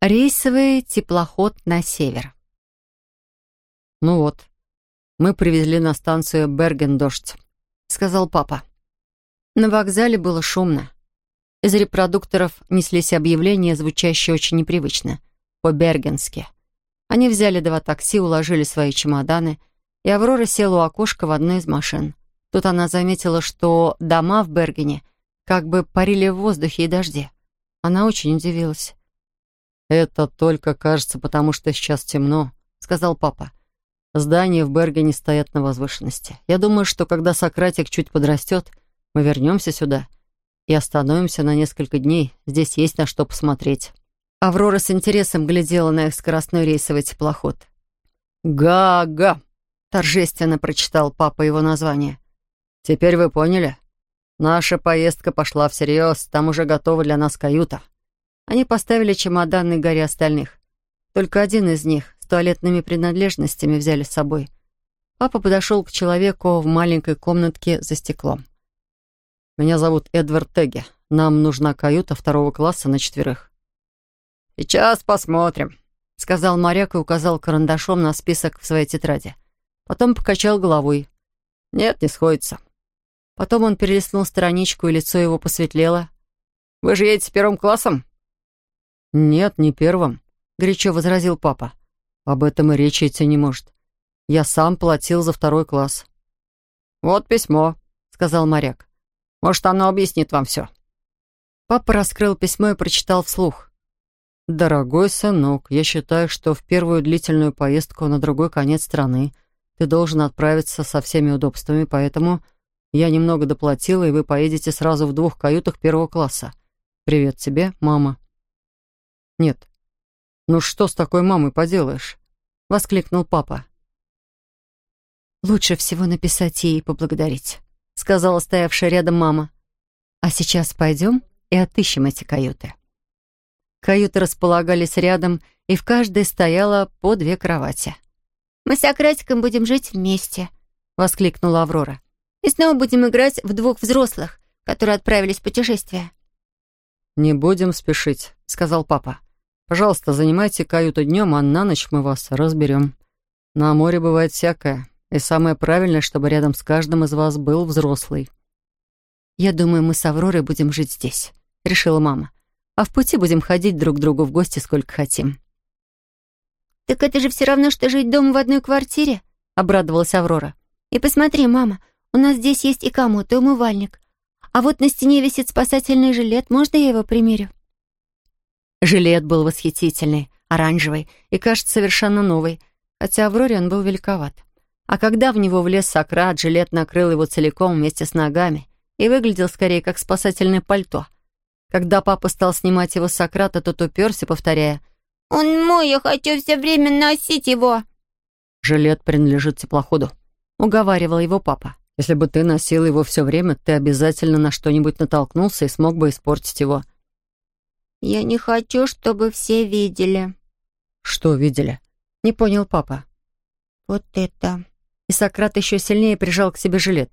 Рейсовый теплоход на север. «Ну вот, мы привезли на станцию Берген-Дождь», — сказал папа. На вокзале было шумно. Из репродукторов неслись объявления, звучащие очень непривычно, по-бергенски. Они взяли два такси, уложили свои чемоданы, и Аврора села у окошка в одной из машин. Тут она заметила, что дома в Бергене как бы парили в воздухе и дожде. Она очень удивилась. «Это только кажется, потому что сейчас темно», — сказал папа. «Здания в Бергене стоят на возвышенности. Я думаю, что когда Сократик чуть подрастет, мы вернемся сюда и остановимся на несколько дней. Здесь есть на что посмотреть». Аврора с интересом глядела на их скоростной рейсовый теплоход. «Га-га!» — торжественно прочитал папа его название. «Теперь вы поняли? Наша поездка пошла всерьез, там уже готова для нас каюта». Они поставили чемодан на горе остальных. Только один из них с туалетными принадлежностями взяли с собой. Папа подошел к человеку в маленькой комнатке за стеклом. «Меня зовут Эдвард Тегги. Нам нужна каюта второго класса на четверых». «Сейчас посмотрим», — сказал моряк и указал карандашом на список в своей тетради. Потом покачал головой. «Нет, не сходится». Потом он перелистнул страничку, и лицо его посветлело. «Вы же едете первым классом?» «Нет, не первым», — горячо возразил папа. «Об этом и речи идти не может. Я сам платил за второй класс». «Вот письмо», — сказал моряк. «Может, оно объяснит вам все». Папа раскрыл письмо и прочитал вслух. «Дорогой сынок, я считаю, что в первую длительную поездку на другой конец страны ты должен отправиться со всеми удобствами, поэтому я немного доплатила, и вы поедете сразу в двух каютах первого класса. Привет тебе, мама». «Нет. Ну что с такой мамой поделаешь?» — воскликнул папа. «Лучше всего написать ей и поблагодарить», — сказала стоявшая рядом мама. «А сейчас пойдем и отыщем эти каюты». Каюты располагались рядом, и в каждой стояло по две кровати. «Мы с Акратиком будем жить вместе», — воскликнула Аврора. «И снова будем играть в двух взрослых, которые отправились в путешествие». «Не будем спешить», — сказал папа. Пожалуйста, занимайте каюту днем, а на ночь мы вас разберем. На море бывает всякое, и самое правильное, чтобы рядом с каждым из вас был взрослый». «Я думаю, мы с Авророй будем жить здесь», — решила мама. «А в пути будем ходить друг к другу в гости сколько хотим». «Так это же все равно, что жить дома в одной квартире», — обрадовалась Аврора. «И посмотри, мама, у нас здесь есть и комод, и умывальник. А вот на стене висит спасательный жилет, можно я его примерю?» Жилет был восхитительный, оранжевый и, кажется, совершенно новый, хотя Авроре он был великоват. А когда в него влез Сократ, жилет накрыл его целиком вместе с ногами и выглядел скорее как спасательное пальто. Когда папа стал снимать его с Сократа, тот уперся, повторяя «Он мой, я хочу все время носить его». «Жилет принадлежит теплоходу», — уговаривал его папа. «Если бы ты носил его все время, ты обязательно на что-нибудь натолкнулся и смог бы испортить его». «Я не хочу, чтобы все видели». «Что видели?» — не понял папа. «Вот это». И Сократ еще сильнее прижал к себе жилет.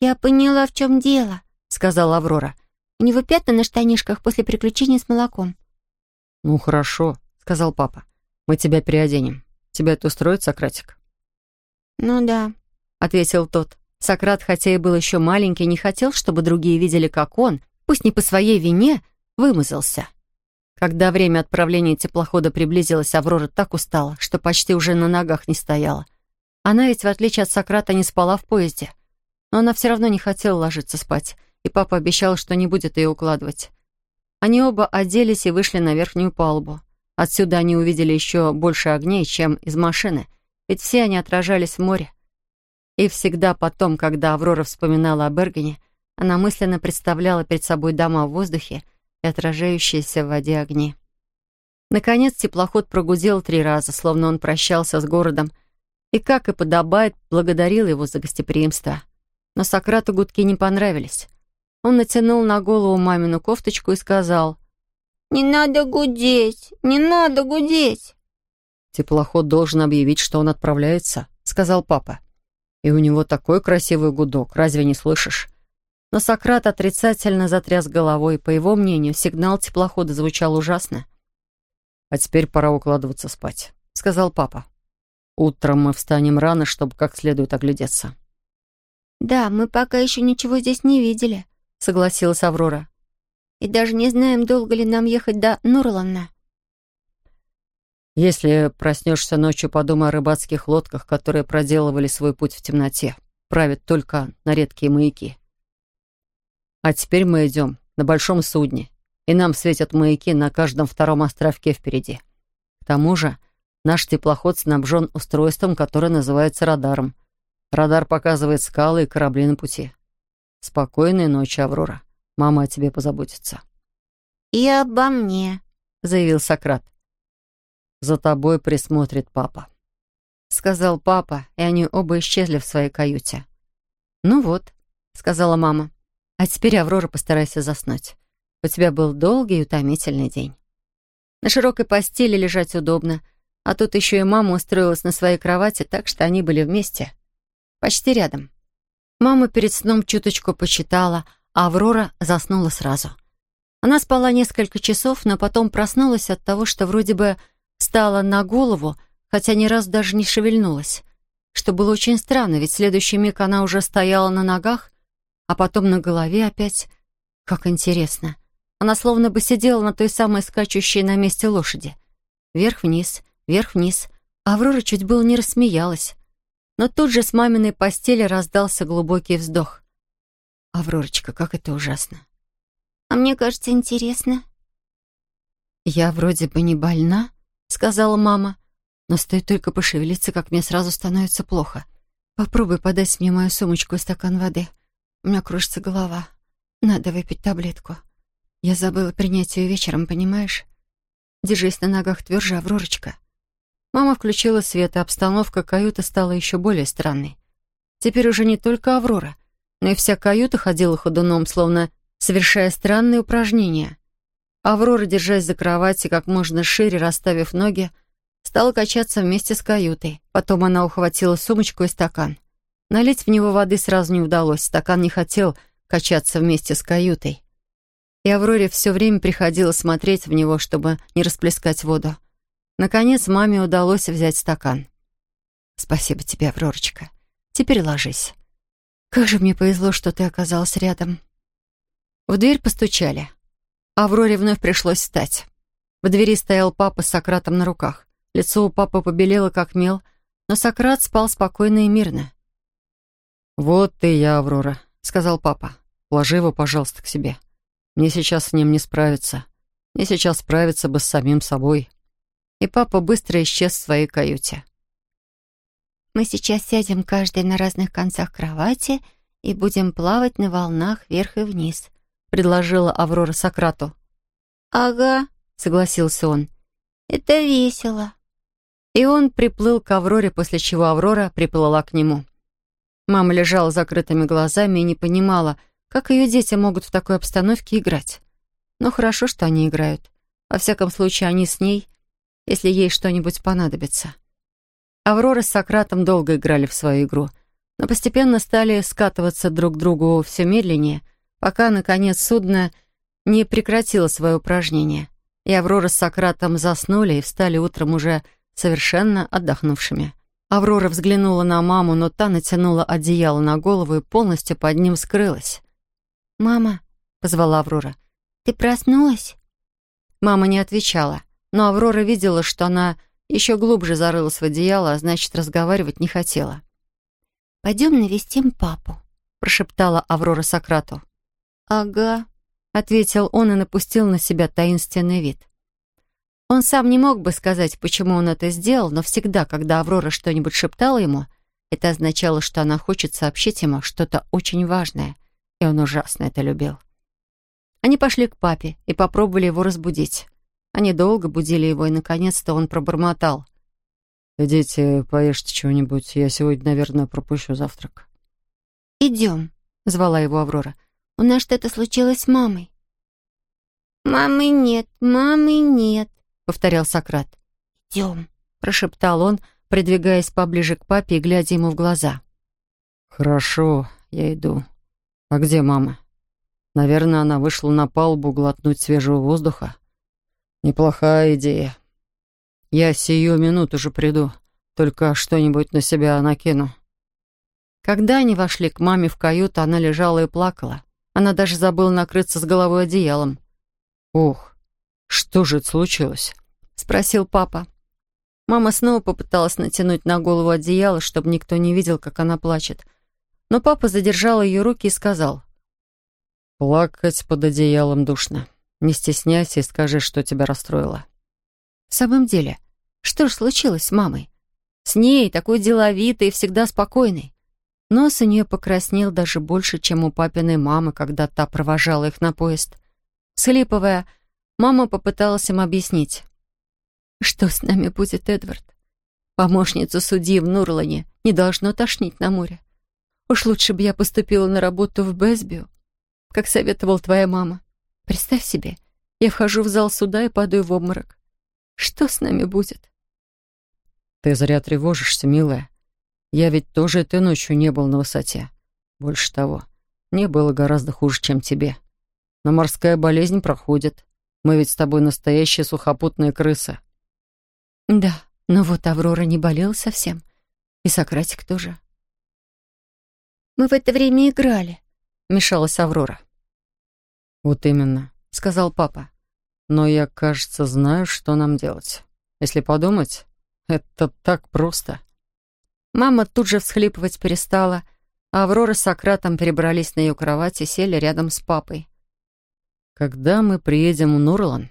«Я поняла, в чем дело», — сказала Аврора. «У него пятна на штанишках после приключения с молоком». «Ну, хорошо», — сказал папа. «Мы тебя переоденем. Тебя это устроит, Сократик?» «Ну да», — ответил тот. Сократ, хотя и был еще маленький, не хотел, чтобы другие видели, как он, пусть не по своей вине, вымазался. Когда время отправления теплохода приблизилось, Аврора так устала, что почти уже на ногах не стояла. Она ведь, в отличие от Сократа, не спала в поезде. Но она все равно не хотела ложиться спать, и папа обещал, что не будет ее укладывать. Они оба оделись и вышли на верхнюю палубу. Отсюда они увидели еще больше огней, чем из машины, ведь все они отражались в море. И всегда потом, когда Аврора вспоминала о Бергене, она мысленно представляла перед собой дома в воздухе, и отражающиеся в воде огни. Наконец теплоход прогудел три раза, словно он прощался с городом, и, как и подобает, благодарил его за гостеприимство. Но Сократу гудки не понравились. Он натянул на голову мамину кофточку и сказал, «Не надо гудеть, не надо гудеть». «Теплоход должен объявить, что он отправляется», — сказал папа. «И у него такой красивый гудок, разве не слышишь? Но Сократ отрицательно затряс головой. По его мнению, сигнал теплохода звучал ужасно. А теперь пора укладываться спать», — сказал папа. «Утром мы встанем рано, чтобы как следует оглядеться». «Да, мы пока еще ничего здесь не видели», — согласилась Аврора. «И даже не знаем, долго ли нам ехать до Нурлана». «Если проснешься ночью, подумай о рыбацких лодках, которые проделывали свой путь в темноте, правят только на редкие маяки. А теперь мы идем на большом судне, и нам светят маяки на каждом втором островке впереди. К тому же наш теплоход снабжен устройством, которое называется радаром — Радар показывает скалы и корабли на пути. Спокойной ночи, Аврора. Мама о тебе позаботится. «И обо мне», — заявил Сократ. «За тобой присмотрит папа», — сказал папа, и они оба исчезли в своей каюте. «Ну вот», — сказала мама, — «а теперь, Аврора, постарайся заснуть. У тебя был долгий и утомительный день. На широкой постели лежать удобно, а тут еще и мама устроилась на своей кровати, так что они были вместе. Почти рядом. Мама перед сном чуточку почитала, а Аврора заснула сразу. Она спала несколько часов, но потом проснулась от того, что вроде бы встала на голову, хотя ни разу даже не шевельнулась. Что было очень странно, ведь в следующий миг она уже стояла на ногах, а потом на голове опять. Как интересно. Она словно бы сидела на той самой скачущей на месте лошади. Вверх-вниз, вверх-вниз. Аврора чуть было не рассмеялась. Но тут же с маминой постели раздался глубокий вздох. «Авророчка, как это ужасно!» «А мне кажется, интересно». «Я вроде бы не больна», — сказала мама. «Но стоит только пошевелиться, как мне сразу становится плохо. Попробуй подать мне мою сумочку и стакан воды. У меня кружится голова. Надо выпить таблетку. Я забыла принять ее вечером, понимаешь? Держись на ногах тверже, Авророчка». Мама включила свет, и обстановка каюты стала еще более странной. Теперь уже не только Аврора, но и вся каюта ходила ходуном, словно совершая странные упражнения. Аврора, держась за кровать и как можно шире расставив ноги, стала качаться вместе с каютой. Потом она ухватила сумочку и стакан. Налить в него воды сразу не удалось, стакан не хотел качаться вместе с каютой. И Авроре все время приходилось смотреть в него, чтобы не расплескать воду. Наконец маме удалось взять стакан. «Спасибо тебе, Авророчка. Теперь ложись. Как же мне повезло, что ты оказалась рядом». В дверь постучали. Авроре вновь пришлось встать. В двери стоял папа с Сократом на руках. Лицо у папы побелело, как мел, но Сократ спал спокойно и мирно. «Вот ты и я, Аврора», — сказал папа. «Ложи его, пожалуйста, к себе. Мне сейчас с ним не справиться. Мне сейчас справиться бы с самим собой» и папа быстро исчез в своей каюте. «Мы сейчас сядем каждый на разных концах кровати и будем плавать на волнах вверх и вниз», — предложила Аврора Сократу. «Ага», — согласился он. «Это весело». И он приплыл к Авроре, после чего Аврора приплыла к нему. Мама лежала закрытыми глазами и не понимала, как ее дети могут в такой обстановке играть. Но хорошо, что они играют. Во всяком случае, они с ней если ей что-нибудь понадобится. Аврора с Сократом долго играли в свою игру, но постепенно стали скатываться друг к другу все медленнее, пока, наконец, судно не прекратило свое упражнение, и Аврора с Сократом заснули и встали утром уже совершенно отдохнувшими. Аврора взглянула на маму, но та натянула одеяло на голову и полностью под ним скрылась. «Мама», — позвала Аврора, — «ты проснулась?» Мама не отвечала но Аврора видела, что она еще глубже зарылась в одеяло, а значит, разговаривать не хотела. «Пойдем навестим папу», — прошептала Аврора Сократу. «Ага», — ответил он и напустил на себя таинственный вид. Он сам не мог бы сказать, почему он это сделал, но всегда, когда Аврора что-нибудь шептала ему, это означало, что она хочет сообщить ему что-то очень важное, и он ужасно это любил. Они пошли к папе и попробовали его разбудить. Они долго будили его, и, наконец-то, он пробормотал. «Идите, поешьте чего-нибудь. Я сегодня, наверное, пропущу завтрак». «Идем», — звала его Аврора. «У нас что-то случилось с мамой». «Мамы нет, мамы нет», — повторял Сократ. «Идем», — прошептал он, придвигаясь поближе к папе и глядя ему в глаза. «Хорошо, я иду. А где мама? Наверное, она вышла на палубу глотнуть свежего воздуха». «Неплохая идея. «Я сию минуту же приду, только что-нибудь на себя накину». Когда они вошли к маме в каюту, она лежала и плакала. Она даже забыла накрыться с головой одеялом. «Ох, что же это случилось?» — спросил папа. Мама снова попыталась натянуть на голову одеяло, чтобы никто не видел, как она плачет. Но папа задержал ее руки и сказал. «Плакать под одеялом душно. Не стесняйся и скажи, что тебя расстроило». «В самом деле, что же случилось с мамой? С ней, такой деловитой и всегда спокойной. Нос у нее покраснел даже больше, чем у папиной мамы, когда та провожала их на поезд. Слиповая, мама попыталась им объяснить. «Что с нами будет, Эдвард? Помощницу судьи в Нурлане не должно тошнить на море. Уж лучше бы я поступила на работу в Бэсбио, как советовала твоя мама. Представь себе, я вхожу в зал суда и падаю в обморок. Что с нами будет?» «Ты зря тревожишься, милая. Я ведь тоже этой ночью не был на высоте. Больше того, мне было гораздо хуже, чем тебе. Но морская болезнь проходит. Мы ведь с тобой настоящие сухопутные крысы. Да, но вот Аврора не болела совсем. И Сократик тоже. Мы в это время играли, вмешалась Аврора. Вот именно, сказал папа. Но я, кажется, знаю, что нам делать. Если подумать, это так просто. Мама тут же всхлипывать перестала, а Аврора с Сократом перебрались на ее кровать и сели рядом с папой. «Когда мы приедем в Нурлан,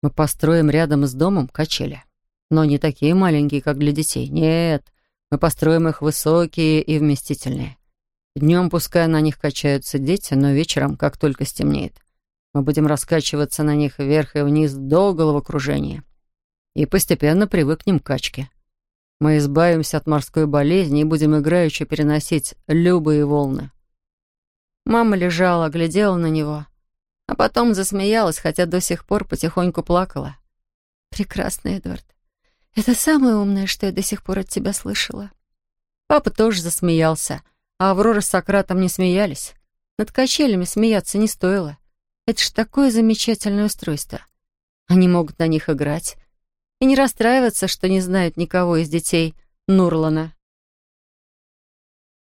мы построим рядом с домом качели. Но не такие маленькие, как для детей. Нет, мы построим их высокие и вместительные. Днем пускай на них качаются дети, но вечером, как только стемнеет, мы будем раскачиваться на них вверх и вниз до головокружения. И постепенно привыкнем к качке. Мы избавимся от морской болезни и будем играючи переносить любые волны. Мама лежала, глядела на него, а потом засмеялась, хотя до сих пор потихоньку плакала. «Прекрасно, Эдвард. Это самое умное, что я до сих пор от тебя слышала». Папа тоже засмеялся, а Аврора с Сократом не смеялись. Над качелями смеяться не стоило. Это ж такое замечательное устройство. Они могут на них играть, и не расстраиваться, что не знают никого из детей Нурлана.